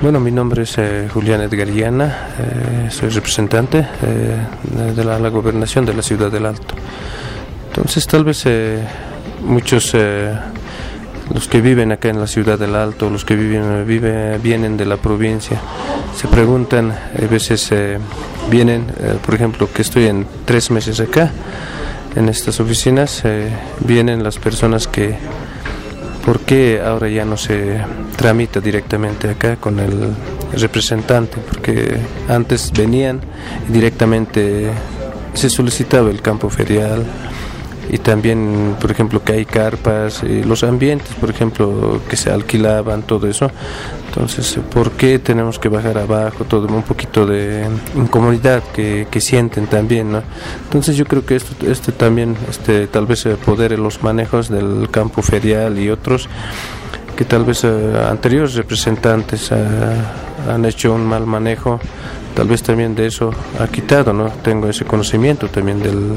Bueno, mi nombre es eh, Julián Edgariana, eh, soy representante eh, de la, la, gobernación de la ciudad del Alto. Entonces, tal vez muchos, los que viven acá en la ciudad del Alto, los que viven, vive, vienen de la provincia, se preguntan, a veces vienen, por ejemplo, que estoy en tres meses acá, en estas oficinas, vienen las personas que ¿Por qué ahora ya no se tramita directamente acá con el representante? Porque antes venían y directamente se solicitaba el campo ferial y también, por ejemplo, que hay carpas y los ambientes, por ejemplo, que se alquilaban, todo eso. Entonces, ¿por qué tenemos que bajar abajo? Todo un poquito de incomodidad que, que sienten también, ¿no? Entonces, yo creo que esto, este también, este, tal vez el poder en los manejos del campo ferial y otros que tal vez eh, anteriores representantes eh, han hecho un mal manejo, tal vez también de eso ha quitado, ¿no? Tengo ese conocimiento también del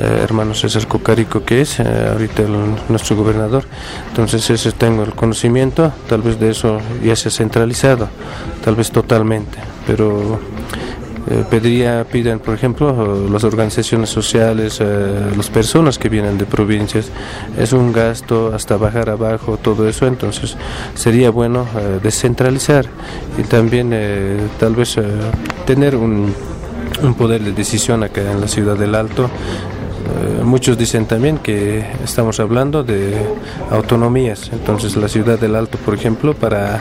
eh, hermano César Cocarico, que es eh, ahorita nuestro gobernador. Entonces ese tengo el conocimiento, tal vez de eso ya se ha centralizado, tal vez totalmente, pero eh, pediría, piden, por ejemplo, las organizaciones sociales, las personas que vienen de provincias, es un gasto hasta bajar abajo, todo eso, entonces sería bueno descentralizar y también tal vez tener un, un poder de decisión acá en la ciudad del Alto eh, muchos dicen también que estamos hablando de autonomías, entonces la ciudad del Alto, por ejemplo, para eh,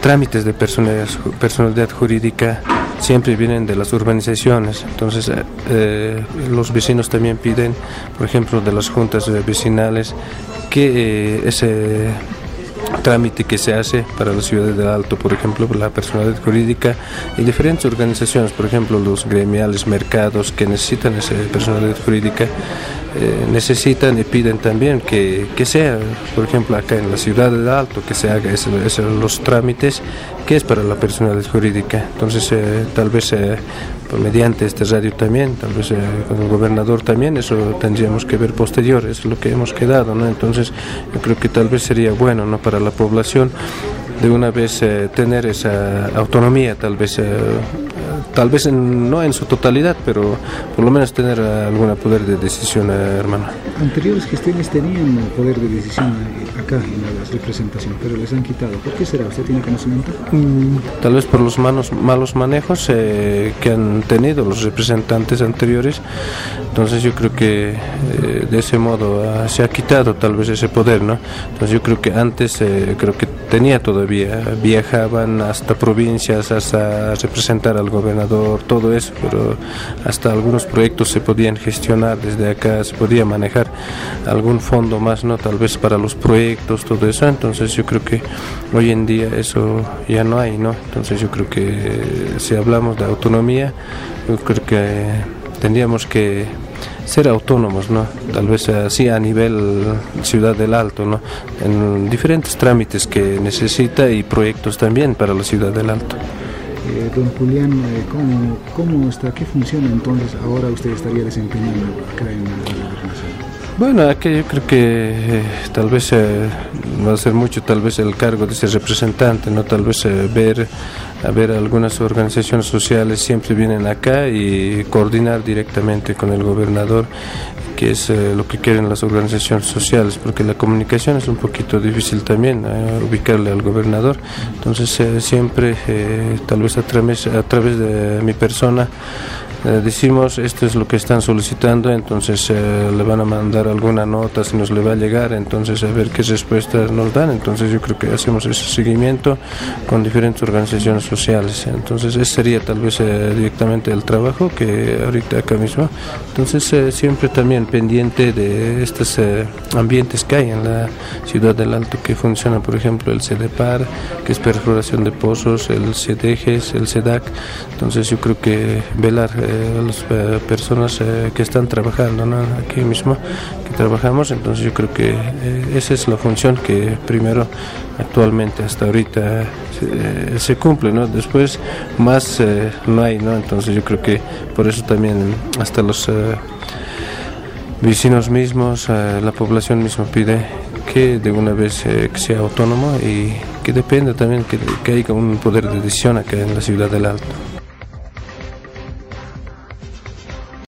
trámites de personalidad, personalidad, jurídica siempre vienen de las urbanizaciones, entonces eh, los vecinos también piden, por ejemplo, de las juntas vecinales, que ese trámite que se hace para la ciudad del Alto, por ejemplo, la personalidad jurídica y diferentes organizaciones, por ejemplo, los gremiales, mercados que necesitan esa personalidad jurídica, eh, necesitan y piden también que, que, sea, por ejemplo, acá en la ciudad del Alto, que se haga los trámites que es para la personalidad jurídica. Entonces, eh, tal vez eh, mediante este radio también, tal vez con el gobernador también, eso tendríamos que ver posterior, es lo que hemos quedado, ¿no? Entonces, yo creo que tal vez sería bueno, ¿no? Para la población de una vez tener esa autonomía, tal vez tal vez no en su totalidad, pero por lo menos tener algún poder de decisión, eh, hermano. Anteriores gestiones tenían poder de decisión eh, acá en la representación, pero les han quitado. ¿Por qué será? ¿Usted tiene conocimiento? Mm, tal vez por los malos, malos manejos eh, que han tenido los representantes anteriores. Entonces yo creo que de ese modo ah, se ha quitado tal vez ese poder, ¿no? Entonces yo creo que antes creo que tenía todavía, viajaban hasta provincias, hasta representar al gobernador, todo eso, pero hasta algunos proyectos se podían gestionar desde acá, se podía manejar algún fondo más, ¿no? Tal vez para los proyectos, todo eso, entonces yo creo que hoy en día eso ya no hay, ¿no? Entonces yo creo que si hablamos de autonomía, yo creo que tendríamos que ser autónomos, ¿no? Tal vez así a nivel ciudad del Alto, ¿no? En diferentes trámites que necesita y proyectos también para la ciudad del Alto. Eh, don Julián, eh, ¿cómo, ¿cómo, está, qué funciona entonces ahora usted estaría desempeñando acá en? Bueno, aquí yo creo que eh, tal vez va a ser mucho, tal vez el cargo de ese representante, no, tal vez ver a ver algunas organizaciones sociales siempre vienen acá y coordinar directamente con el gobernador que es eh, lo que quieren las organizaciones sociales porque la comunicación es un poquito difícil también eh, ubicarle al gobernador. Entonces eh, siempre tal vez a través, a través de mi persona eh, decimos esto es lo que están solicitando, entonces eh, le van a mandar alguna nota si nos le va a llegar, entonces a ver qué respuestas nos dan, entonces yo creo que hacemos ese seguimiento con diferentes organizaciones sociales, entonces ese sería tal vez eh, directamente el trabajo que ahorita acá mismo, entonces siempre también pendiente de estos ambientes que hay en la ciudad del Alto que funciona, por ejemplo el CDPAR, que es perforación de pozos, el CDGES, el CEDAC, entonces yo creo que velar las eh, personas eh, que están trabajando aquí mismo, que trabajamos, entonces yo creo que eh, esa es la función que primero actualmente hasta ahorita se cumple, ¿no? Después más no hay, ¿no? Entonces yo creo que por eso también hasta los vecinos mismos, la población misma pide que de una vez sea autónomo y que depende también que, que haya un poder de decisión acá en la ciudad del Alto.